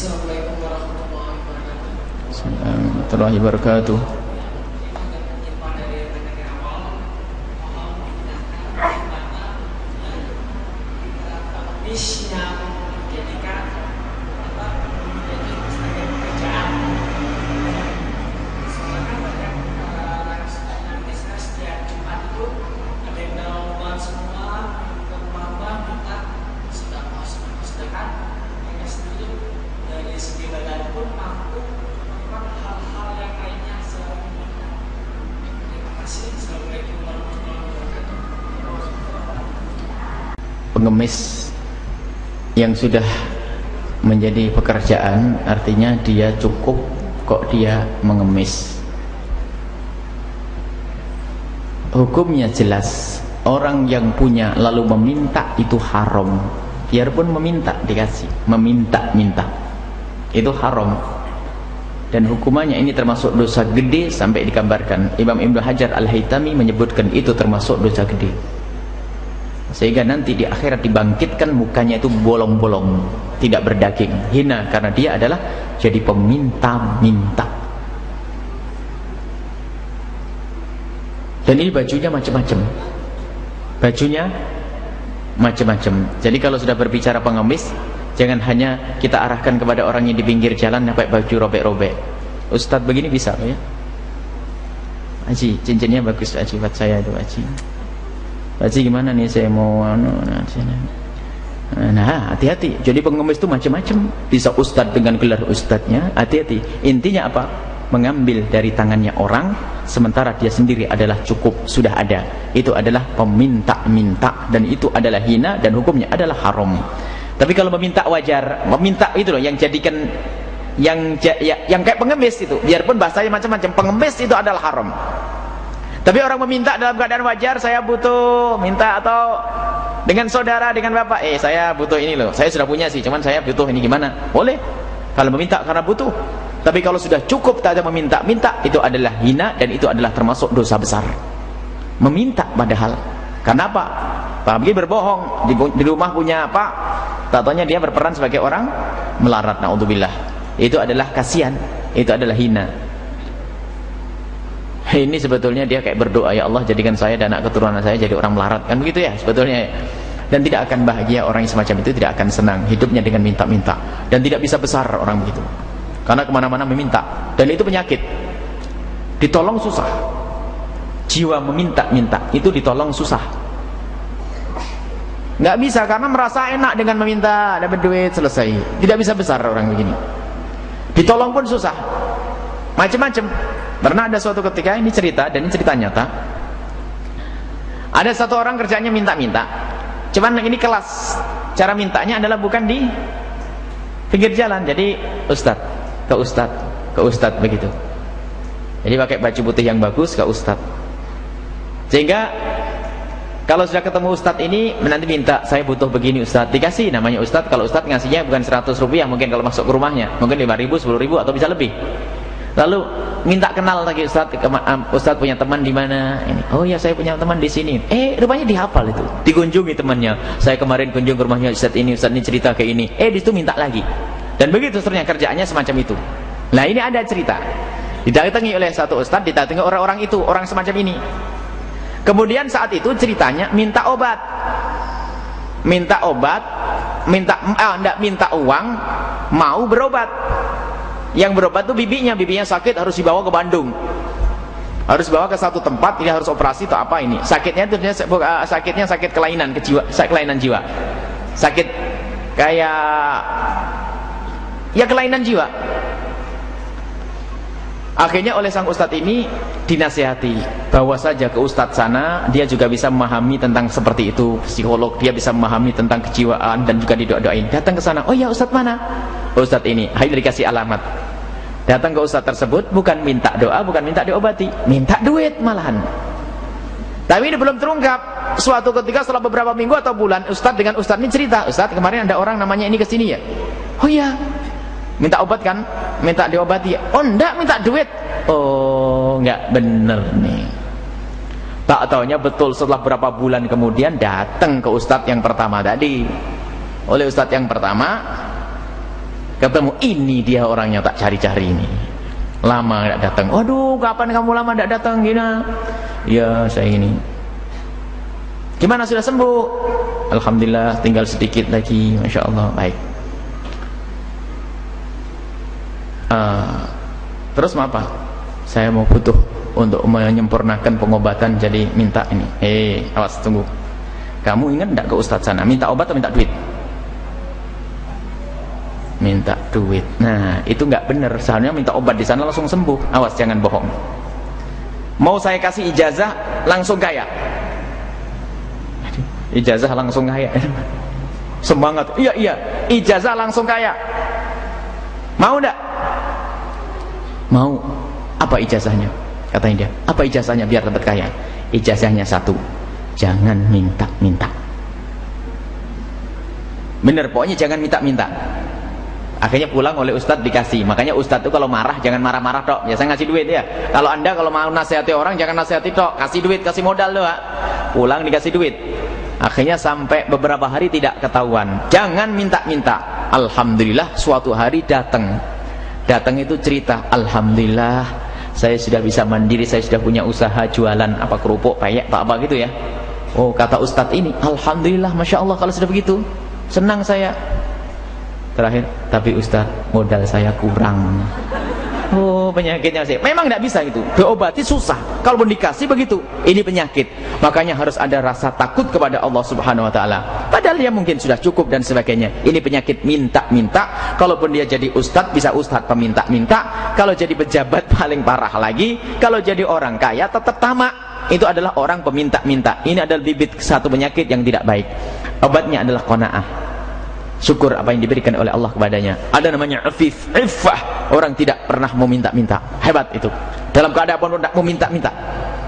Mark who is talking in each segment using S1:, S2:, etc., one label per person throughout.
S1: Assalamualaikum warahmatullahi wabarakatuh.
S2: Wabarakatuh.
S1: Bisnya menjadikan apa menjadi sebagai pekerjaan. Soalnya kan banyak eh, bisnis tiap Jumat itu ada yang download semua ke mama minta sudah mau sedekah ini sendiri dari segi badan pun mampu melakukan hal-hal yang lainnya selain meminta. Terima kasih. Assalamualaikum warahmatullahi wabarakatuh.
S2: Pengemis yang sudah menjadi pekerjaan artinya dia cukup kok dia mengemis. Hukumnya jelas. Orang yang punya lalu meminta itu haram. Biarpun meminta dikasih, meminta-minta. Itu haram. Dan hukumannya ini termasuk dosa gede sampai digambarkan. Imam Ibnu Hajar Al-Haytami menyebutkan itu termasuk dosa gede. Sehingga nanti di akhirat dibangkitkan mukanya itu bolong-bolong, tidak berdaging, hina karena dia adalah jadi peminta-minta. Dan ini bajunya macam-macam. Bajunya macam-macam. Jadi kalau sudah berbicara pengemis, jangan hanya kita arahkan kepada orang yang di pinggir jalan pakai baju robek-robek. Ustadz begini bisa ya? Aji, cincinnya bagus Aji buat saya itu Aji. Aji gimana nih saya mau anu nah. Nah, hati-hati. Jadi pengemis itu macam-macam. Bisa ustadz dengan gelar ustadznya, hati-hati. Intinya apa? Mengambil dari tangannya orang, sementara dia sendiri adalah cukup, sudah ada. Itu adalah peminta-minta dan itu adalah hina dan hukumnya adalah haram. Tapi kalau meminta wajar, meminta itu loh yang jadikan yang ya, yang kayak pengemis itu, biarpun bahasanya macam-macam, pengemis itu adalah haram. Tapi orang meminta dalam keadaan wajar, saya butuh minta atau dengan saudara, dengan bapak, eh saya butuh ini loh, saya sudah punya sih, cuman saya butuh ini gimana? Boleh. Kalau meminta karena butuh. Tapi kalau sudah cukup tak ada meminta, minta itu adalah hina dan itu adalah termasuk dosa besar. Meminta padahal. Kenapa? Abgi berbohong di, di rumah punya apa? Tatonya dia berperan sebagai orang melarat. Naudzubillah. Itu adalah kasihan. Itu adalah hina. Ini sebetulnya dia kayak berdoa ya Allah jadikan saya dan anak keturunan saya jadi orang melarat kan begitu ya sebetulnya. Dan tidak akan bahagia orang yang semacam itu tidak akan senang hidupnya dengan minta-minta dan tidak bisa besar orang begitu. Karena ke mana-mana meminta dan itu penyakit. Ditolong susah. Jiwa meminta-minta itu ditolong susah. Nggak bisa karena merasa enak dengan meminta dapat duit selesai. Tidak bisa besar orang begini. Ditolong pun susah. Macam-macam. Pernah ada suatu ketika ini cerita dan ini cerita nyata. Ada satu orang kerjanya minta-minta. Cuman ini kelas cara mintanya adalah bukan di pinggir jalan. Jadi ustadz ke ustadz ke ustadz begitu. Jadi pakai baju putih yang bagus ke ustadz. Sehingga kalau sudah ketemu ustadz ini nanti minta saya butuh begini ustadz dikasih namanya ustadz kalau ustadz ngasihnya bukan 100 rupiah mungkin kalau masuk ke rumahnya mungkin 5 ribu 10 ribu atau bisa lebih Lalu minta kenal lagi Ustaz, Ustaz punya teman di mana? Ini. Oh ya saya punya teman di sini. Eh rupanya dihafal itu. Dikunjungi temannya. Saya kemarin kunjung ke rumahnya Ustaz ini, Ustaz ini cerita ke ini. Eh di situ minta lagi. Dan begitu seterusnya kerjaannya semacam itu. Nah ini ada cerita. Didatangi oleh satu Ustaz, didatangi orang-orang itu, orang semacam ini. Kemudian saat itu ceritanya minta obat. Minta obat, minta eh, enggak minta uang, mau berobat yang berobat tuh bibinya bibinya sakit harus dibawa ke Bandung. Harus dibawa ke satu tempat ini harus operasi atau apa ini. Sakitnya itu sakitnya sakit kelainan kejiwa kelainan jiwa. Sakit kayak ya kelainan jiwa. Akhirnya oleh sang ustadz ini dinasihati bawa saja ke ustadz sana dia juga bisa memahami tentang seperti itu. Psikolog dia bisa memahami tentang kejiwaan dan juga didoain. Datang ke sana oh ya ustadz mana ustadz ini akhirnya dikasih alamat. Datang ke ustadz tersebut bukan minta doa bukan minta diobati minta duit malahan. Tapi ini belum terungkap. Suatu ketika setelah beberapa minggu atau bulan ustadz dengan ustadz ini cerita ustadz kemarin ada orang namanya ini ke sini ya? Oh iya. Minta obat kan? Minta diobati. Oh enggak minta duit. Oh enggak bener nih. Tak taunya betul setelah berapa bulan kemudian datang ke ustadz yang pertama tadi. Oleh ustadz yang pertama ketemu ini dia orangnya tak cari-cari ini. Lama tidak datang. Waduh kapan kamu lama tidak datang gina? Ya saya ini. Gimana sudah sembuh? Alhamdulillah tinggal sedikit lagi. Masya Allah. Baik. Uh, terus apa? Saya mau butuh untuk menyempurnakan pengobatan jadi minta ini. Eh awas tunggu. Kamu ingat tidak ke ustadz sana? Minta obat atau minta duit minta duit. Nah itu nggak benar. Seharusnya minta obat di sana langsung sembuh. Awas jangan bohong. Mau saya kasih ijazah langsung kaya? Ijazah langsung kaya. Semangat. Iya iya. Ijazah langsung kaya. Mau ndak mau. Apa ijazahnya? Katanya dia. Apa ijazahnya biar dapat kaya? Ijazahnya satu. Jangan minta-minta. Bener pokoknya jangan minta-minta akhirnya pulang oleh ustadz dikasih. Makanya ustadz itu kalau marah jangan marah-marah tok. Biasa ngasih duit ya. Kalau anda kalau mau nasihati orang jangan nasihati tok. Kasih duit kasih modal doa pulang dikasih duit. Akhirnya sampai beberapa hari tidak ketahuan. Jangan minta-minta. Alhamdulillah suatu hari datang. Datang itu cerita Alhamdulillah saya sudah bisa mandiri saya sudah punya usaha jualan apa kerupuk payek apa apa gitu ya. Oh kata ustadz ini Alhamdulillah Masya Allah kalau sudah begitu senang saya terakhir tapi Ustaz modal saya kurang. Oh penyakitnya sih. Memang tidak bisa itu. Diobati susah. Kalaupun dikasih begitu ini penyakit. Makanya harus ada rasa takut kepada Allah subhanahu wa ta'ala. Padahal dia mungkin sudah cukup dan sebagainya. Ini penyakit minta-minta. Kalaupun dia jadi ustadz bisa ustadz peminta-minta. Kalau jadi pejabat paling parah lagi. Kalau jadi orang kaya tetap tamak. Itu adalah orang peminta-minta. Ini adalah bibit satu penyakit yang tidak baik. Obatnya adalah kona'ah syukur apa yang diberikan oleh Allah kepadanya. Ada namanya afif iffah. Orang tidak pernah meminta-minta hebat itu. Dalam keadaan pun tidak meminta-minta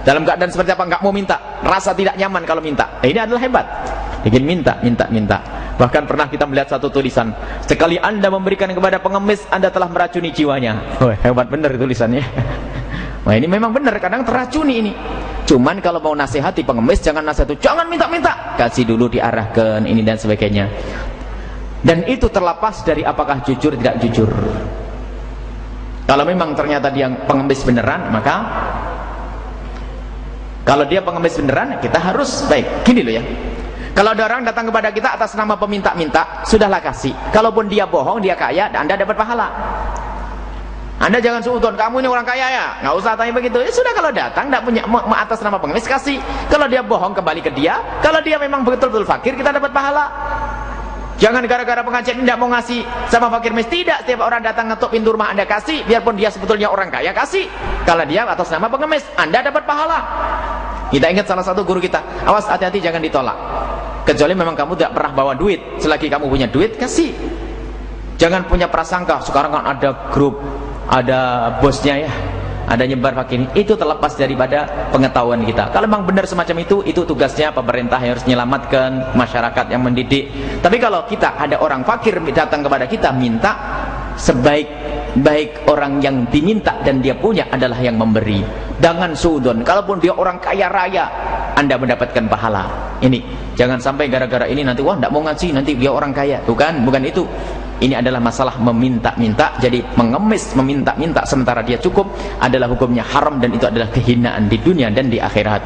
S2: dalam keadaan seperti apa enggak mau minta. Rasa tidak nyaman kalau minta. Eh, ini adalah hebat. Ingin minta minta minta bahkan pernah kita melihat satu tulisan. Sekali anda memberikan kepada pengemis anda telah meracuni jiwanya. Oh, hebat benar tulisannya. Nah ini memang benar, kadang teracuni ini. Cuman kalau mau nasihati pengemis jangan nasihati, jangan minta-minta. Kasih dulu diarahkan ini dan sebagainya dan itu terlepas dari apakah jujur tidak jujur kalau memang ternyata dia pengemis beneran maka kalau dia pengemis beneran kita harus baik gini loh ya kalau ada orang datang kepada kita atas nama peminta-minta sudahlah kasih kalaupun dia bohong dia kaya dan anda dapat pahala anda jangan suudon, kamu ini orang kaya ya, nggak usah tanya begitu. Ya sudah kalau datang, tidak punya atas nama pengemis kasih. Kalau dia bohong kembali ke dia. Kalau dia memang betul-betul fakir, kita dapat pahala. Jangan gara-gara pengajian tidak mau ngasih sama fakir miskin. Tidak, setiap orang datang ngetuk pintu rumah Anda kasih, biarpun dia sebetulnya orang kaya kasih. Kalau dia atas nama pengemis, Anda dapat pahala. Kita ingat salah satu guru kita, awas hati-hati jangan ditolak. Kecuali memang kamu tidak pernah bawa duit. Selagi kamu punya duit, kasih. Jangan punya prasangka, sekarang kan ada grup, ada bosnya ya ada nyebar fakir itu terlepas daripada pengetahuan kita. Kalau memang benar semacam itu itu tugasnya pemerintah yang harus menyelamatkan masyarakat yang mendidik. Tapi kalau kita ada orang fakir datang kepada kita minta sebaik baik orang yang diminta dan dia punya adalah yang memberi. Dengan sudon. Kalaupun dia orang kaya raya anda mendapatkan pahala. Ini jangan sampai gara-gara ini nanti wah tidak mau ngasih nanti dia orang kaya. Bukan bukan itu ini adalah masalah meminta-minta. Jadi mengemis meminta-minta sementara dia cukup adalah hukumnya haram dan itu adalah kehinaan di dunia dan di akhirat